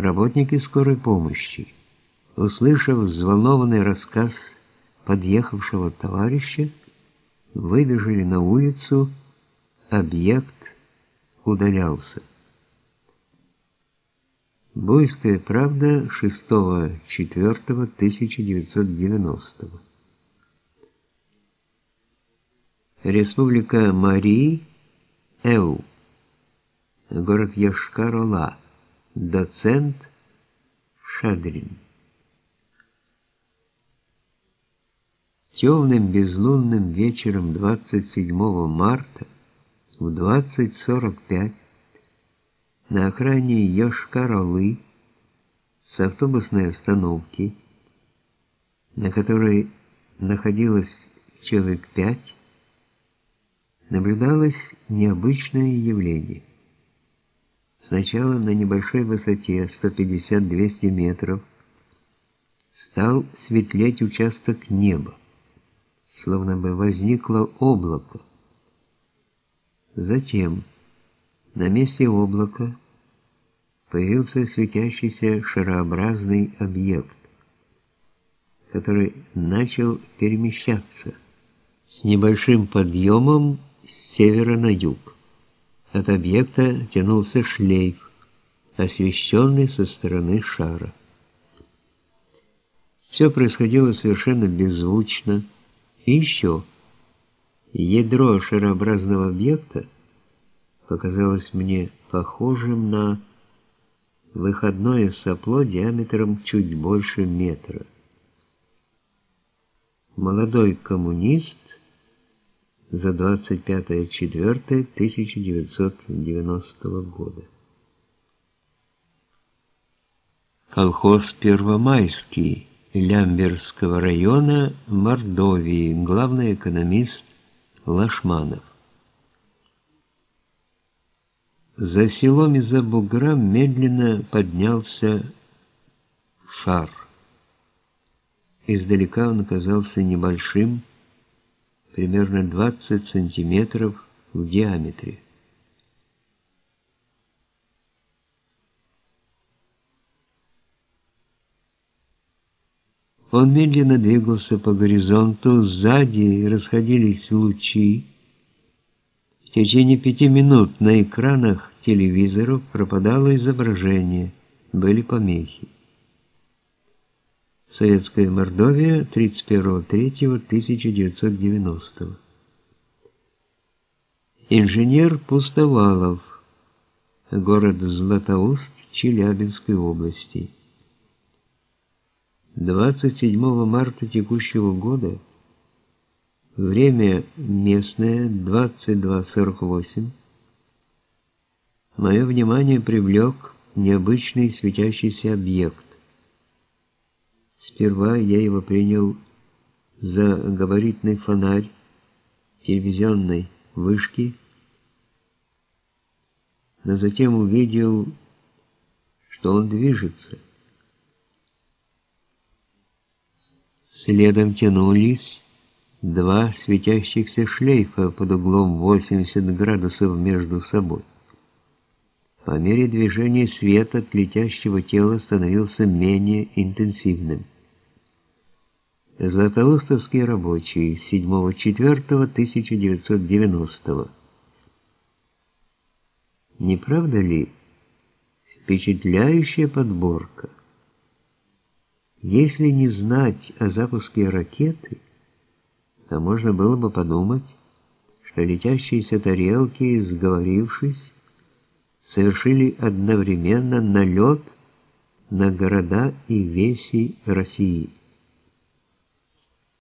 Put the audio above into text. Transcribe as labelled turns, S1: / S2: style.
S1: Работники скорой помощи, услышав взволнованный рассказ подъехавшего товарища, выбежали на улицу, объект удалялся. Буйская правда 6.4.1990 Республика Марии, Эу, город Йошкар-Ола, доцент Шадрин. Темным безлунным вечером 27 марта в 20.45 на окраине Йошкар-Олы с автобусной остановки, на которой находилось человек пять, наблюдалось необычное явление. Сначала на небольшой высоте 150-200 метров стал светлеть участок неба, словно бы возникло облако. Затем на месте облака появился светящийся шарообразный объект, который начал перемещаться с небольшим подъемом с севера на юг. От объекта тянулся шлейф, освещенный со стороны шара. Все происходило совершенно беззвучно. И еще, ядро шарообразного объекта показалось мне похожим на выходное сопло диаметром чуть больше метра. Молодой коммунист за 25.04.1990 года. Колхоз Первомайский Лямберского района Мордовии, главный экономист Лашманов. За селом из-за бугра медленно поднялся шар. Издалека он казался небольшим, примерно 20 сантиметров в диаметре. Он медленно двигался по горизонту, сзади расходились лучи. В течение пяти минут на экранах телевизоров пропадало изображение, были помехи. Советская Мордовия 31.03.1990. Инженер Пустовалов, город Златоуст Челябинской области. 27 марта текущего года, время местное 22.48, мое внимание привлек необычный светящийся объект. Сперва я его принял за габаритный фонарь телевизионной вышки, но затем увидел, что он движется. Следом тянулись два светящихся шлейфа под углом 80 градусов между собой. По мере движения свет от летящего тела становился менее интенсивным. Златоустовский рабочий 7.4.1990 Не правда ли впечатляющая подборка? Если не знать о запуске ракеты, то можно было бы подумать, что летящиеся тарелки, сговорившись, совершили одновременно налет на города и веси России.